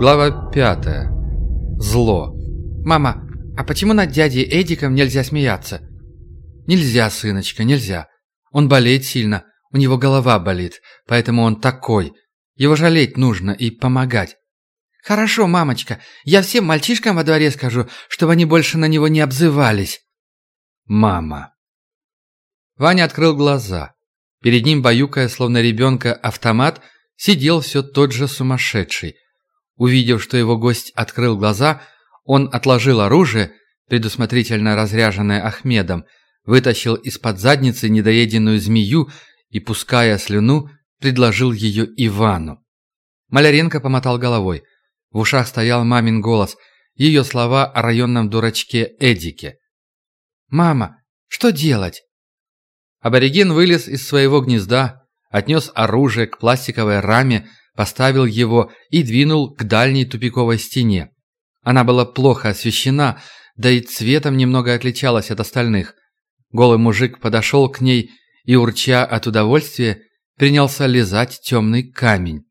Глава пятая. Зло. «Мама, а почему над дядей Эдиком нельзя смеяться?» «Нельзя, сыночка, нельзя. Он болеет сильно, у него голова болит, поэтому он такой. Его жалеть нужно и помогать». «Хорошо, мамочка, я всем мальчишкам во дворе скажу, чтобы они больше на него не обзывались». «Мама». Ваня открыл глаза. Перед ним, баюкая, словно ребенка, автомат, сидел все тот же сумасшедший. Увидев, что его гость открыл глаза, он отложил оружие, предусмотрительно разряженное Ахмедом, вытащил из-под задницы недоеденную змею и, пуская слюну, предложил ее Ивану. Маляренко помотал головой. В ушах стоял мамин голос, ее слова о районном дурачке Эдике. «Мама, что делать?» Абориген вылез из своего гнезда, отнес оружие к пластиковой раме, поставил его и двинул к дальней тупиковой стене. Она была плохо освещена, да и цветом немного отличалась от остальных. Голый мужик подошел к ней и, урча от удовольствия, принялся лизать темный камень.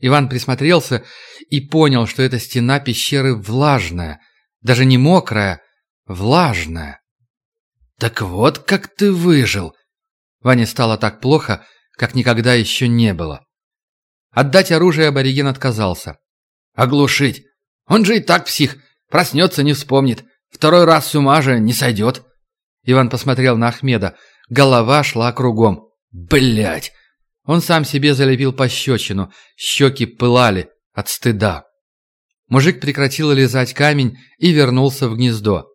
Иван присмотрелся и понял, что эта стена пещеры влажная, даже не мокрая, влажная. «Так вот как ты выжил!» Ване стало так плохо, как никогда еще не было. Отдать оружие абориген отказался. «Оглушить! Он же и так псих, проснется, не вспомнит, второй раз с ума же не сойдет!» Иван посмотрел на Ахмеда. Голова шла кругом. Блять! Он сам себе залепил пощечину, щеки пылали от стыда. Мужик прекратил лизать камень и вернулся в гнездо.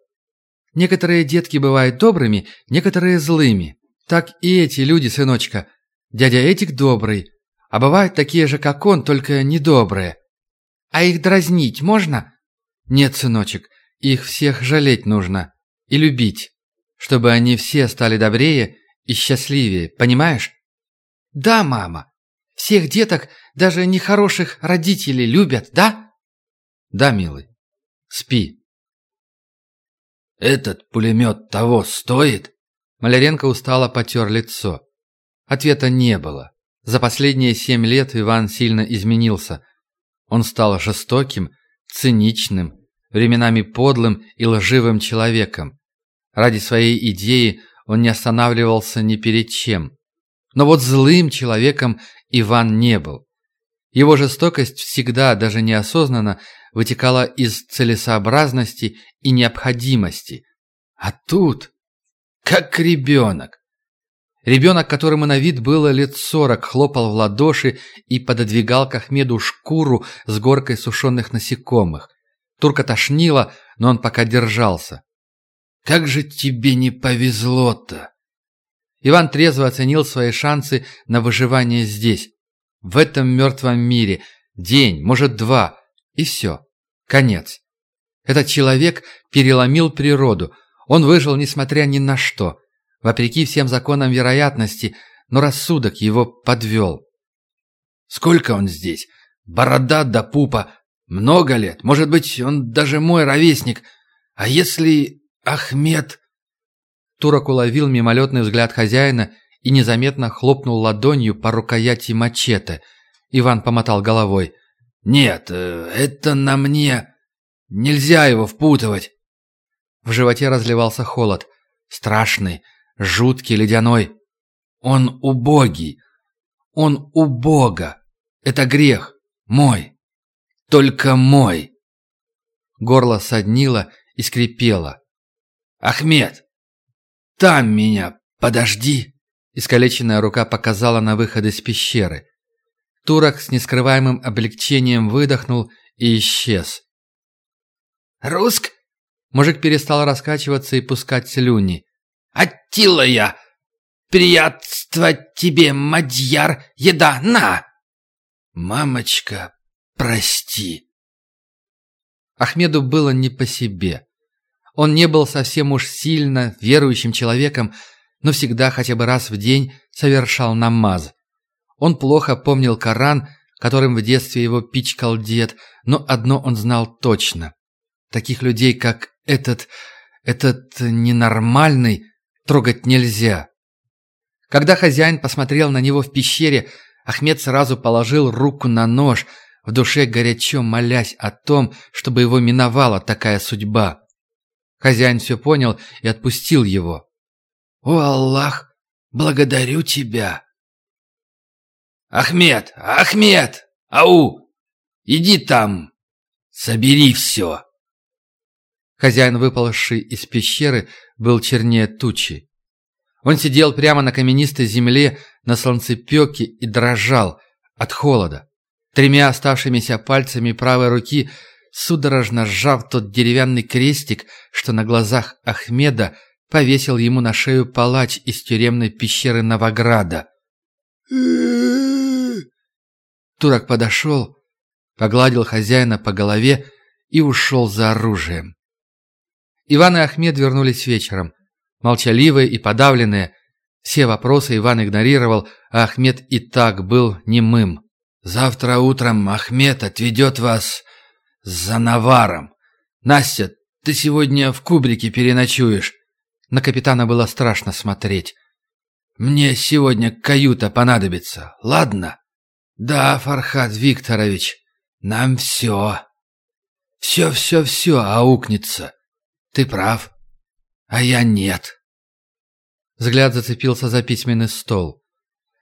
Некоторые детки бывают добрыми, некоторые злыми. Так и эти люди, сыночка. Дядя Этик добрый, а бывают такие же, как он, только недобрые. А их дразнить можно? Нет, сыночек, их всех жалеть нужно. И любить. Чтобы они все стали добрее и счастливее, понимаешь? «Да, мама. Всех деток, даже нехороших родителей любят, да?» «Да, милый. Спи». «Этот пулемет того стоит?» Маляренко устало потер лицо. Ответа не было. За последние семь лет Иван сильно изменился. Он стал жестоким, циничным, временами подлым и лживым человеком. Ради своей идеи он не останавливался ни перед чем. Но вот злым человеком Иван не был. Его жестокость всегда, даже неосознанно, вытекала из целесообразности и необходимости. А тут, как ребенок. Ребенок, которому на вид было лет сорок, хлопал в ладоши и пододвигал к Ахмеду шкуру с горкой сушеных насекомых. Турка тошнило, но он пока держался. «Как же тебе не повезло-то!» Иван трезво оценил свои шансы на выживание здесь, в этом мертвом мире. День, может, два, и все. Конец. Этот человек переломил природу. Он выжил, несмотря ни на что. Вопреки всем законам вероятности, но рассудок его подвел. «Сколько он здесь? Борода до пупа. Много лет. Может быть, он даже мой ровесник. А если Ахмед...» Турок уловил мимолетный взгляд хозяина и незаметно хлопнул ладонью по рукояти мачете. Иван помотал головой. «Нет, э, это на мне. Нельзя его впутывать». В животе разливался холод. Страшный, жуткий, ледяной. Он убогий. Он у Бога. Это грех. Мой. Только мой. Горло соднило и скрипело. «Ахмед, там меня подожди!» Искалеченная рука показала на выход из пещеры. Турок с нескрываемым облегчением выдохнул и исчез. «Руск?» Мужик перестал раскачиваться и пускать слюни. «Аттила я! Приятствовать тебе, мадьяр, еда, на!» «Мамочка, прости!» Ахмеду было не по себе. Он не был совсем уж сильно верующим человеком, но всегда хотя бы раз в день совершал намаз. Он плохо помнил Коран, которым в детстве его пичкал дед, но одно он знал точно. Таких людей, как этот, этот ненормальный, трогать нельзя. Когда хозяин посмотрел на него в пещере, Ахмед сразу положил руку на нож, в душе горячо молясь о том, чтобы его миновала такая судьба. Хозяин все понял и отпустил его. «О, Аллах, благодарю тебя!» «Ахмед! Ахмед! Ау! Иди там! Собери все!» Хозяин, выпалший из пещеры, был чернее тучи. Он сидел прямо на каменистой земле на солнцепеке и дрожал от холода. Тремя оставшимися пальцами правой руки, судорожно сжав тот деревянный крестик, что на глазах Ахмеда повесил ему на шею палач из тюремной пещеры Новограда. Турок подошел, погладил хозяина по голове и ушел за оружием. Иван и Ахмед вернулись вечером, молчаливые и подавленные. Все вопросы Иван игнорировал, а Ахмед и так был немым. «Завтра утром Ахмед отведет вас за наваром. Настя, ты сегодня в кубрике переночуешь». На капитана было страшно смотреть. «Мне сегодня каюта понадобится, ладно?» «Да, Фархад Викторович, нам все. Все-все-все аукнется. Ты прав, а я нет». Взгляд зацепился за письменный стол.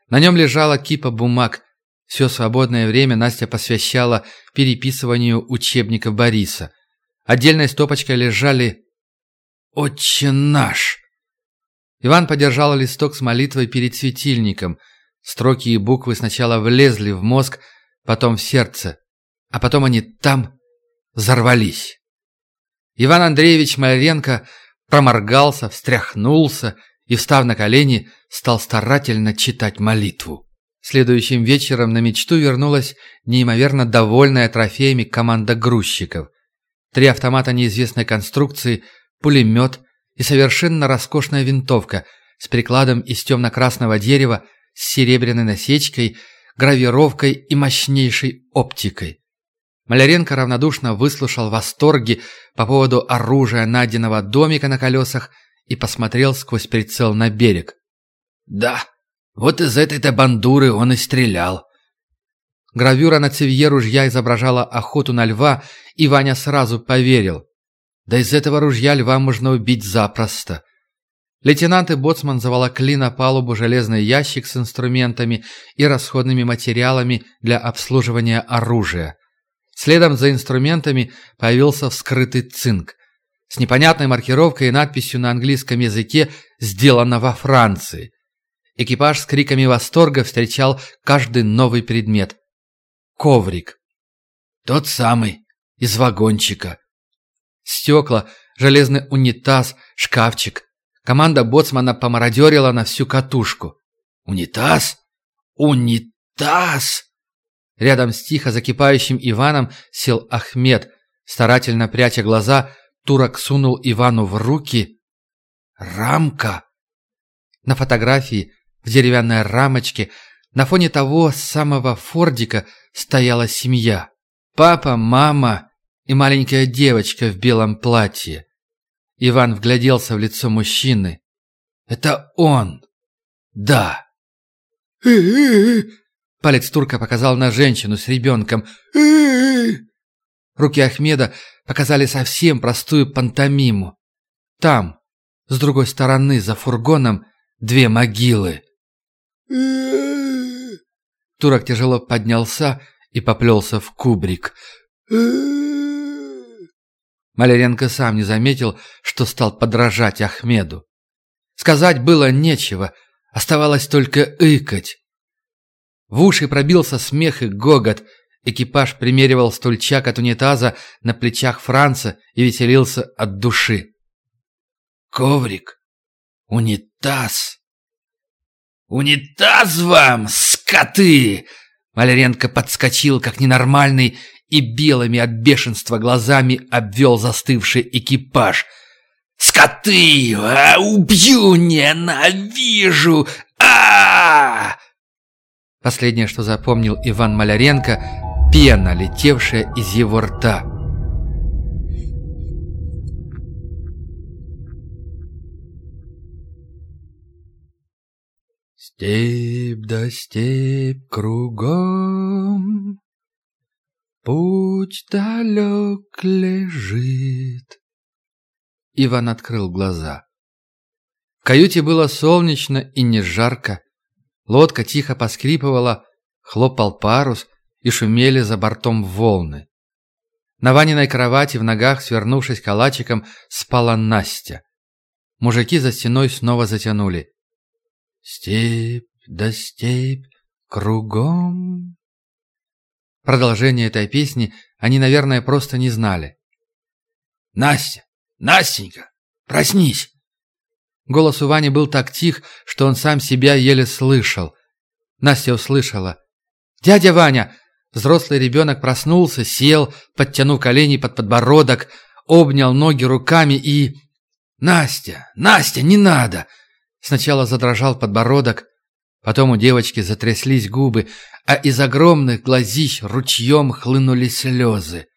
На нем лежала кипа бумаг, все свободное время Настя посвящала переписыванию учебников Бориса. Отдельной стопочкой лежали «Отче наш». Иван подержал листок с молитвой перед светильником. Строки и буквы сначала влезли в мозг, потом в сердце, а потом они там взорвались. Иван Андреевич Маляренко проморгался, встряхнулся и, встав на колени, стал старательно читать молитву. Следующим вечером на мечту вернулась неимоверно довольная трофеями команда грузчиков. Три автомата неизвестной конструкции, пулемет и совершенно роскошная винтовка с прикладом из темно-красного дерева с серебряной насечкой, гравировкой и мощнейшей оптикой. Маляренко равнодушно выслушал восторги по поводу оружия найденного домика на колесах и посмотрел сквозь прицел на берег. «Да, вот из этой-то бандуры он и стрелял. Гравюра на цевье ружья изображала охоту на льва, и Ваня сразу поверил. Да из этого ружья льва можно убить запросто. Лейтенант и боцман заволокли на палубу железный ящик с инструментами и расходными материалами для обслуживания оружия. Следом за инструментами появился вскрытый цинк с непонятной маркировкой и надписью на английском языке «Сделано во Франции». Экипаж с криками восторга встречал каждый новый предмет. Коврик. Тот самый, из вагончика. Стекла, железный унитаз, шкафчик. Команда боцмана помародерила на всю катушку. «Унитаз? Унитаз!» Рядом с тихо закипающим Иваном сел Ахмед. Старательно пряча глаза, турок сунул Ивану в руки... Рамка! На фотографии в деревянной рамочке на фоне того самого фордика стояла семья. Папа, мама и маленькая девочка в белом платье. Иван вгляделся в лицо мужчины. Это он. Да. Палец турка показал на женщину с ребенком. Руки Ахмеда показали совсем простую пантомиму. Там, с другой стороны, за фургоном, две могилы. Турок тяжело поднялся и поплелся в кубрик. Маляренко сам не заметил, что стал подражать Ахмеду. Сказать было нечего, оставалось только икать. В уши пробился смех и гогот. Экипаж примеривал стульчак от унитаза на плечах Франца и веселился от души. «Коврик! Унитаз!» «Унитаз вам, скоты!» Маляренко подскочил, как ненормальный, и белыми от бешенства глазами обвел застывший экипаж. «Скоты! А, убью! Ненавижу! а, -а, -а Последнее, что запомнил Иван Маляренко, пена, летевшая из его рта. Степь да степь кругом, Путь далек лежит. Иван открыл глаза. В каюте было солнечно и не жарко. Лодка тихо поскрипывала, хлопал парус и шумели за бортом волны. На Ваниной кровати в ногах, свернувшись калачиком, спала Настя. Мужики за стеной снова затянули. «Степь да степь кругом». Продолжение этой песни они, наверное, просто не знали. «Настя! Настенька! Проснись!» Голос у Вани был так тих, что он сам себя еле слышал. Настя услышала. «Дядя Ваня!» Взрослый ребенок проснулся, сел, подтянув колени под подбородок, обнял ноги руками и... «Настя! Настя, не надо!» Сначала задрожал подбородок, потом у девочки затряслись губы, а из огромных глазищ ручьем хлынули слезы.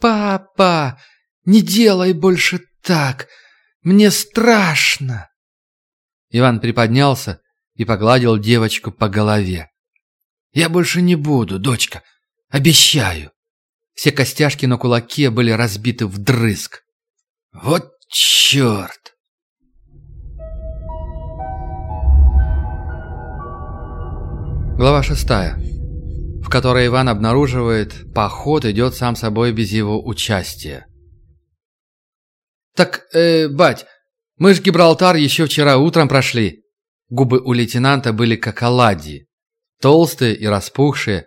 «Папа, не делай больше так! Мне страшно!» Иван приподнялся и погладил девочку по голове. «Я больше не буду, дочка. Обещаю!» Все костяшки на кулаке были разбиты вдрызг. «Вот черт!» Глава шестая, в которой Иван обнаруживает, поход идет сам собой без его участия. «Так, э, бать, мы ж Гибралтар еще вчера утром прошли». Губы у лейтенанта были как оладьи, толстые и распухшие.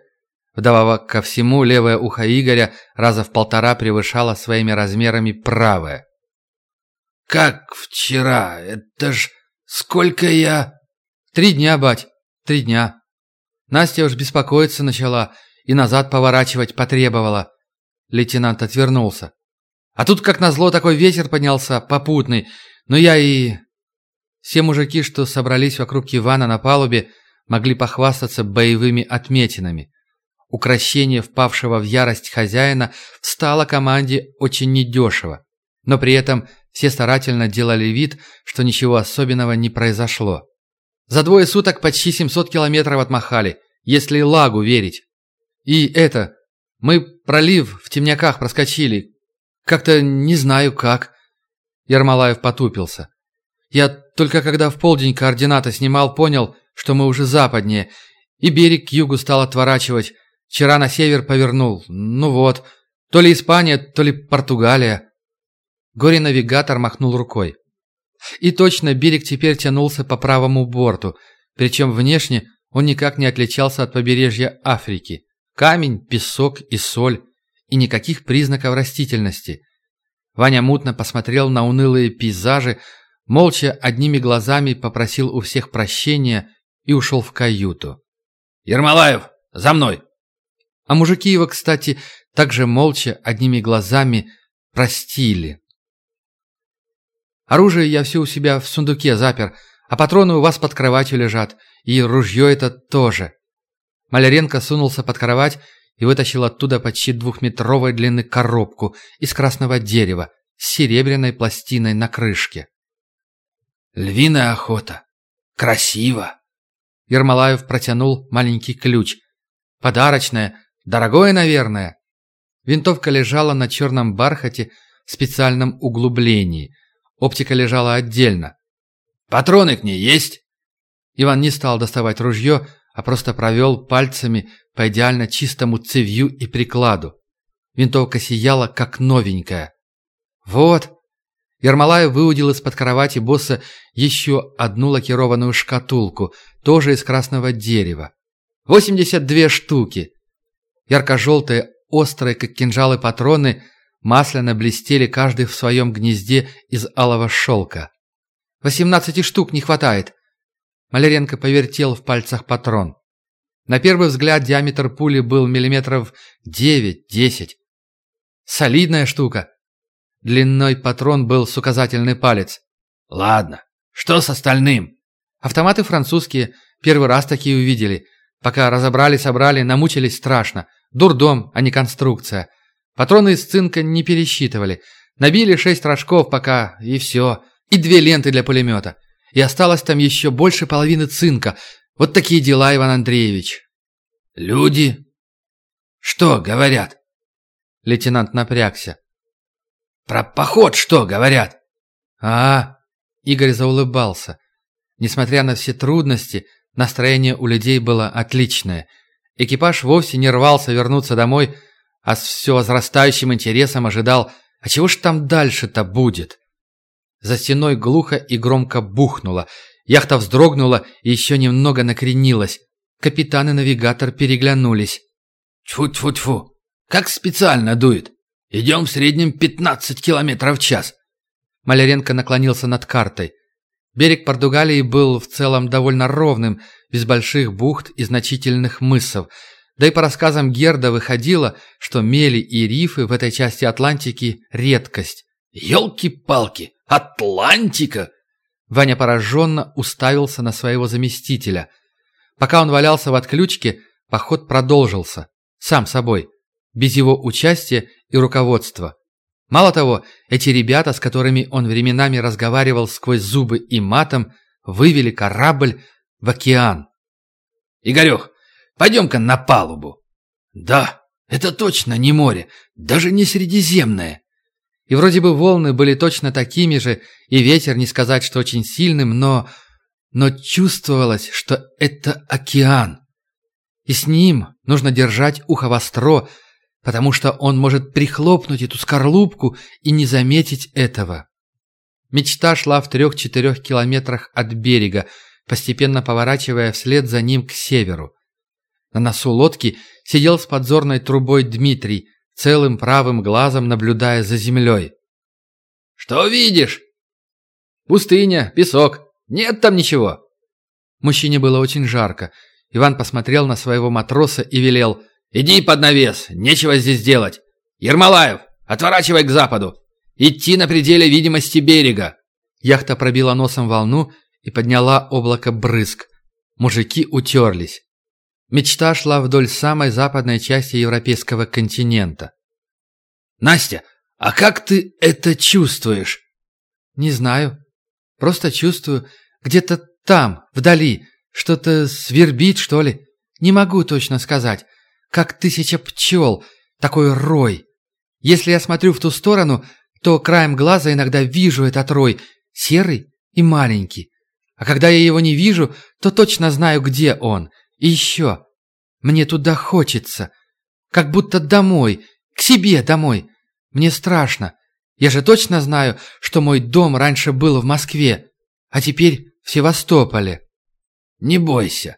Вдобавок ко всему, левое ухо Игоря раза в полтора превышало своими размерами правое. «Как вчера? Это ж сколько я...» «Три дня, бать, три дня». Настя уж беспокоиться начала и назад поворачивать потребовала. Лейтенант отвернулся. А тут, как назло, такой ветер поднялся, попутный. Но я и... Все мужики, что собрались вокруг Ивана на палубе, могли похвастаться боевыми отметинами. Укращение впавшего в ярость хозяина встало команде очень недешево. Но при этом все старательно делали вид, что ничего особенного не произошло. За двое суток почти 700 километров отмахали, если лагу верить. И это, мы пролив в темняках проскочили. Как-то не знаю как. Ермолаев потупился. Я только когда в полдень координаты снимал, понял, что мы уже западнее, и берег к югу стал отворачивать. Вчера на север повернул. Ну вот, то ли Испания, то ли Португалия. Горе-навигатор махнул рукой. И точно берег теперь тянулся по правому борту, причем внешне он никак не отличался от побережья Африки. Камень, песок и соль, и никаких признаков растительности. Ваня мутно посмотрел на унылые пейзажи, молча одними глазами попросил у всех прощения и ушел в каюту. «Ермолаев, за мной!» А мужики его, кстати, также молча одними глазами простили. Оружие я все у себя в сундуке запер, а патроны у вас под кроватью лежат, и ружье это тоже». Маляренко сунулся под кровать и вытащил оттуда почти двухметровой длины коробку из красного дерева с серебряной пластиной на крышке. «Львиная охота! Красиво!» Ермолаев протянул маленький ключ. «Подарочное, дорогое, наверное». Винтовка лежала на черном бархате в специальном углублении – Оптика лежала отдельно. «Патроны к ней есть?» Иван не стал доставать ружье, а просто провел пальцами по идеально чистому цевью и прикладу. Винтовка сияла, как новенькая. «Вот!» Ермолаев выудил из-под кровати босса еще одну лакированную шкатулку, тоже из красного дерева. «Восемьдесят две штуки!» Ярко-желтые, острые, как кинжалы патроны – масляно блестели каждый в своем гнезде из алого шелка. «Восемнадцати штук не хватает!» Маляренко повертел в пальцах патрон. На первый взгляд диаметр пули был миллиметров девять-десять. Солидная штука. Длинной патрон был с указательный палец. «Ладно, что с остальным?» Автоматы французские, первый раз такие увидели. Пока разобрали, собрали, намучились страшно. Дурдом, а не конструкция. Патроны из цинка не пересчитывали. Набили шесть рожков пока, и все. И две ленты для пулемета. И осталось там еще больше половины цинка. Вот такие дела, Иван Андреевич. Люди? Что говорят?» Лейтенант напрягся. «Про поход что говорят?» «А, Игорь заулыбался. Несмотря на все трудности, настроение у людей было отличное. Экипаж вовсе не рвался вернуться домой, а с все возрастающим интересом ожидал, а чего ж там дальше-то будет? За стеной глухо и громко бухнуло. Яхта вздрогнула и еще немного накренилась. Капитан и навигатор переглянулись. «Тьфу-тьфу-тьфу! Как специально дует! Идем в среднем 15 километров в час!» Маляренко наклонился над картой. Берег Португалии был в целом довольно ровным, без больших бухт и значительных мысов. Да и по рассказам Герда выходило, что мели и рифы в этой части Атлантики – редкость. «Елки-палки! Атлантика!» Ваня пораженно уставился на своего заместителя. Пока он валялся в отключке, поход продолжился. Сам собой. Без его участия и руководства. Мало того, эти ребята, с которыми он временами разговаривал сквозь зубы и матом, вывели корабль в океан. «Игорех, пойдем-ка на палубу». «Да, это точно не море, даже не Средиземное». И вроде бы волны были точно такими же, и ветер не сказать, что очень сильным, но... Но чувствовалось, что это океан. И с ним нужно держать ухо востро, потому что он может прихлопнуть эту скорлупку и не заметить этого. Мечта шла в трех-четырех километрах от берега, постепенно поворачивая вслед за ним к северу. На носу лодки сидел с подзорной трубой Дмитрий, целым правым глазом наблюдая за землей. «Что видишь?» «Пустыня, песок. Нет там ничего». Мужчине было очень жарко. Иван посмотрел на своего матроса и велел – «Иди под навес, нечего здесь делать. Ермолаев, отворачивай к западу. Идти на пределе видимости берега». Яхта пробила носом волну и подняла облако брызг. Мужики утерлись. Мечта шла вдоль самой западной части европейского континента. «Настя, а как ты это чувствуешь?» «Не знаю. Просто чувствую, где-то там, вдали, что-то свербит, что ли. Не могу точно сказать как тысяча пчел, такой рой. Если я смотрю в ту сторону, то краем глаза иногда вижу этот рой, серый и маленький. А когда я его не вижу, то точно знаю, где он. И еще, мне туда хочется. Как будто домой, к себе домой. Мне страшно. Я же точно знаю, что мой дом раньше был в Москве, а теперь в Севастополе. Не бойся.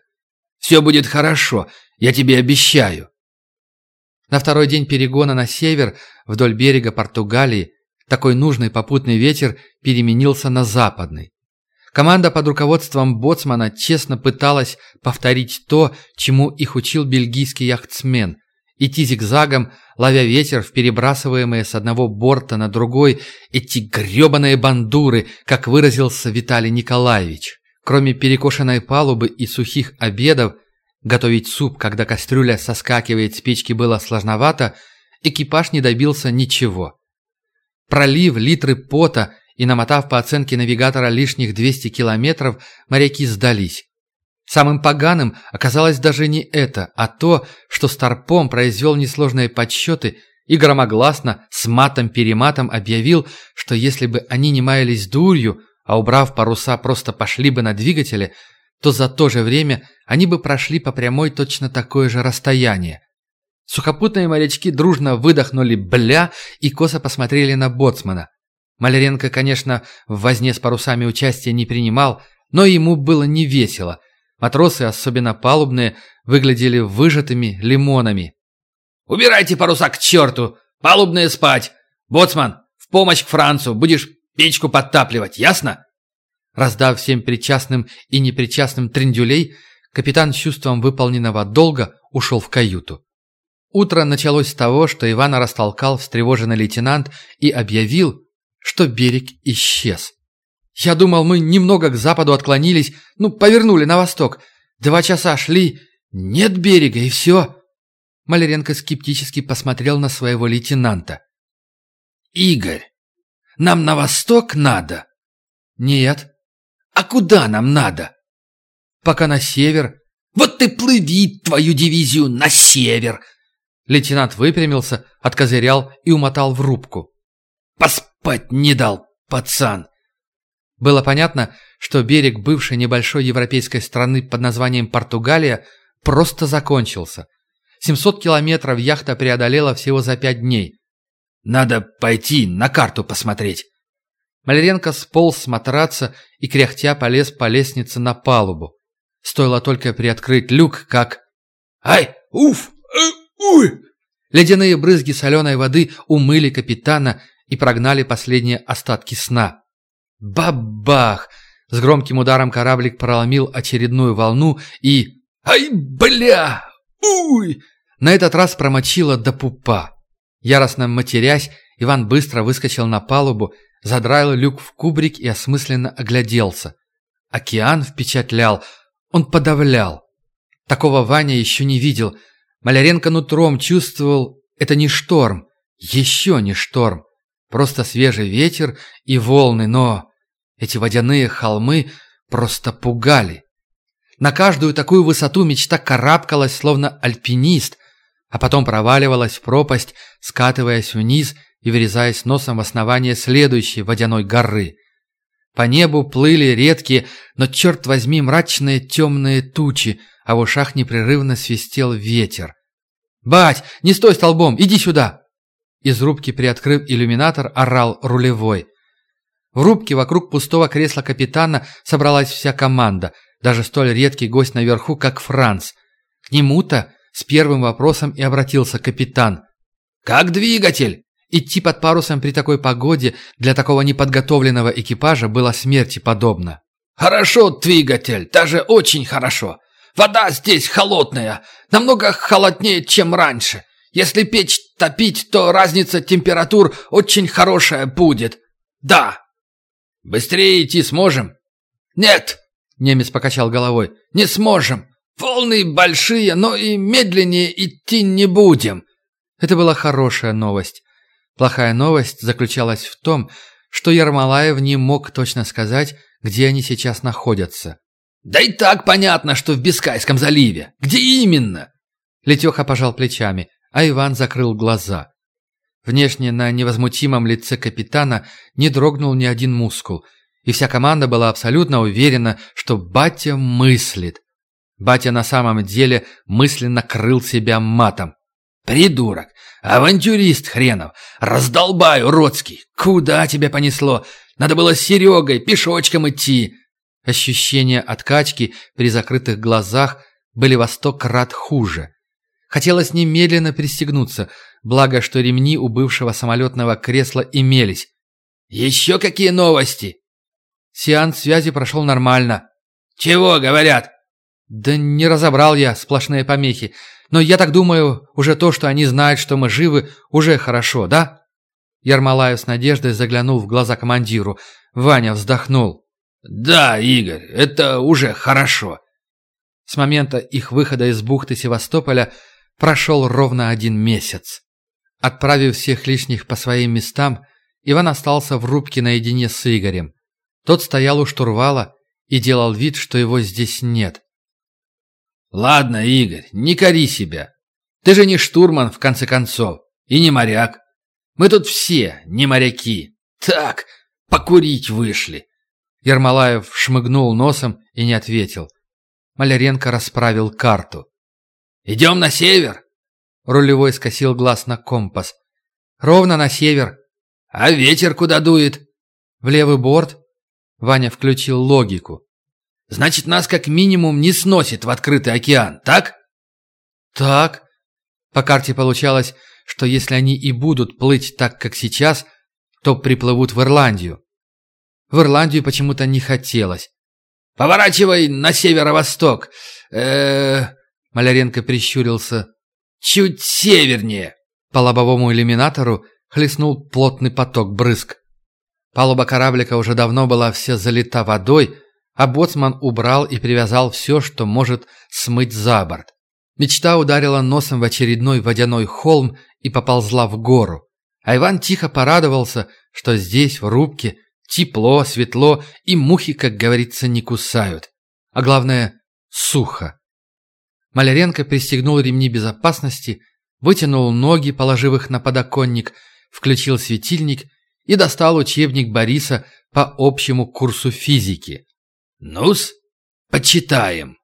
Все будет хорошо, я тебе обещаю. На второй день перегона на север, вдоль берега Португалии, такой нужный попутный ветер переменился на западный. Команда под руководством боцмана честно пыталась повторить то, чему их учил бельгийский яхтсмен. Идти зигзагом, ловя ветер в перебрасываемые с одного борта на другой эти гребаные бандуры, как выразился Виталий Николаевич. Кроме перекошенной палубы и сухих обедов – Готовить суп, когда кастрюля соскакивает с печки, было сложновато, экипаж не добился ничего. Пролив литры пота и намотав по оценке навигатора лишних 200 километров, моряки сдались. Самым поганым оказалось даже не это, а то, что Старпом произвел несложные подсчеты и громогласно с матом-перематом объявил, что если бы они не маялись дурью, а убрав паруса просто пошли бы на двигателе – то за то же время они бы прошли по прямой точно такое же расстояние. Сухопутные морячки дружно выдохнули «бля» и косо посмотрели на боцмана. Маляренко, конечно, в возне с парусами участия не принимал, но ему было не весело. Матросы, особенно палубные, выглядели выжатыми лимонами. «Убирайте паруса к черту! Палубные спать! Боцман, в помощь к Францу! Будешь печку подтапливать, ясно?» Раздав всем причастным и непричастным трендюлей, капитан с чувством выполненного долга ушел в каюту. Утро началось с того, что Ивана растолкал встревоженный лейтенант и объявил, что берег исчез. «Я думал, мы немного к западу отклонились, ну, повернули на восток. Два часа шли, нет берега, и все». Маляренко скептически посмотрел на своего лейтенанта. «Игорь, нам на восток надо?» «Нет», а куда нам надо? Пока на север. Вот ты плыви твою дивизию на север. Лейтенант выпрямился, откозырял и умотал в рубку. «Поспать не дал, пацан!» Было понятно, что берег бывшей небольшой европейской страны под названием Португалия просто закончился. 700 километров яхта преодолела всего за пять дней. «Надо пойти на карту посмотреть». Маляренко сполз с матраца и кряхтя полез по лестнице на палубу. Стоило только приоткрыть люк, как... «Ай! Уф! Э, уй!» Ледяные брызги соленой воды умыли капитана и прогнали последние остатки сна. Бабах! С громким ударом кораблик проломил очередную волну и... «Ай, бля! Уй!» На этот раз промочило до пупа. Яростно матерясь, Иван быстро выскочил на палубу, задраил люк в кубрик и осмысленно огляделся. Океан впечатлял, он подавлял. Такого Ваня еще не видел. Маляренко нутром чувствовал, это не шторм, еще не шторм. Просто свежий ветер и волны, но эти водяные холмы просто пугали. На каждую такую высоту мечта карабкалась, словно альпинист, а потом проваливалась в пропасть, скатываясь вниз и врезаясь носом в основание следующей водяной горы. По небу плыли редкие, но, черт возьми, мрачные темные тучи, а в ушах непрерывно свистел ветер. «Бать, не стой столбом, иди сюда!» Из рубки, приоткрыв иллюминатор, орал рулевой. В рубке вокруг пустого кресла капитана собралась вся команда, даже столь редкий гость наверху, как Франц. К нему-то с первым вопросом и обратился капитан. «Как двигатель?» Идти под парусом при такой погоде для такого неподготовленного экипажа было смерти подобно. «Хорошо, двигатель, даже очень хорошо. Вода здесь холодная, намного холоднее, чем раньше. Если печь топить, то разница температур очень хорошая будет. Да, «Быстрее идти сможем?» «Нет!» — немец покачал головой. «Не сможем. Волны большие, но и медленнее идти не будем». Это была хорошая новость. Плохая новость заключалась в том, что Ермолаев не мог точно сказать, где они сейчас находятся. «Да и так понятно, что в Бискайском заливе. Где именно?» Летеха пожал плечами, а Иван закрыл глаза. Внешне на невозмутимом лице капитана не дрогнул ни один мускул, и вся команда была абсолютно уверена, что батя мыслит. Батя на самом деле мысленно крыл себя матом. «Придурок! Авантюрист хренов! Раздолбаю, Родский! Куда тебя понесло? Надо было с Серегой пешочком идти!» Ощущения откачки при закрытых глазах были во сто крат хуже. Хотелось немедленно пристегнуться – благо, что ремни у бывшего самолетного кресла имелись. «Еще какие новости?» Сеанс связи прошел нормально. «Чего говорят?» «Да не разобрал я сплошные помехи. Но я так думаю, уже то, что они знают, что мы живы, уже хорошо, да?» Ермолаев с надеждой заглянул в глаза командиру. Ваня вздохнул. «Да, Игорь, это уже хорошо». С момента их выхода из бухты Севастополя прошел ровно один месяц. Отправив всех лишних по своим местам, Иван остался в рубке наедине с Игорем. Тот стоял у штурвала и делал вид, что его здесь нет. «Ладно, Игорь, не кори себя. Ты же не штурман, в конце концов, и не моряк. Мы тут все не моряки. Так, покурить вышли». Ермолаев шмыгнул носом и не ответил. Маляренко расправил карту. «Идем на север?» Рулевой скосил глаз на компас. «Ровно на север». «А ветер куда дует?» «В левый борт». Ваня включил логику. «Значит, нас как минимум не сносит в открытый океан, так?» «Так». По карте получалось, что если они и будут плыть так, как сейчас, то приплывут в Ирландию. В Ирландию почему-то не хотелось. «Поворачивай на северо-восток. э, -э Маляренко прищурился. Чуть севернее!» По лобовому иллюминатору хлестнул плотный поток брызг. Палуба кораблика уже давно была вся залита водой, а боцман убрал и привязал все, что может смыть за борт. Мечта ударила носом в очередной водяной холм и поползла в гору. А Иван тихо порадовался, что здесь, в рубке, тепло, светло и мухи, как говорится, не кусают. А главное, сухо. Маляренко пристегнул ремни безопасности, вытянул ноги, положив их на подоконник, включил светильник и достал учебник Бориса по общему курсу физики. «Ну-с, почитаем».